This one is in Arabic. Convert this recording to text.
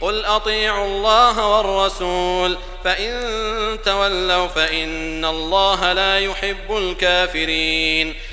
قل أطيعوا الله والرسول فإن تولوا فإن الله لا يحب الكافرين